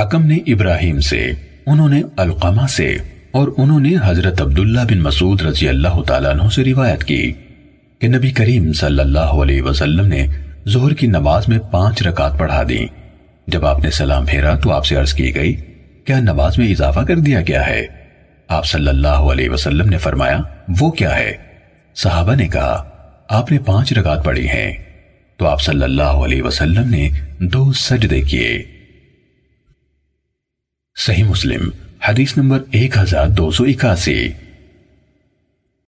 حکم نے ابراہیم سے، انہوں نے القمہ سے، اور انہوں نے حضرت عبداللہ بن مسعود رضی اللہ تعالیٰ عنہ سے روایت کی کہ نبی کریم صلی اللہ علیہ وسلم نے ظہر کی نماز میں پانچ رکعت پڑھا دی۔ جب آپ نے سلام پھیرا تو آپ سے عرض کی گئی، کیا نماز میں اضافہ کر دیا گیا ہے؟ آپ صلی اللہ علیہ وسلم نے فرمایا، وہ کیا ہے؟ صحابہ نے کہا، آپ نے پانچ رکعت پڑھی ہیں۔ تو آپ صلی اللہ علیہ وسلم نے دو سجدے کیے۔ صحیح مسلم حدیث نمبر 1281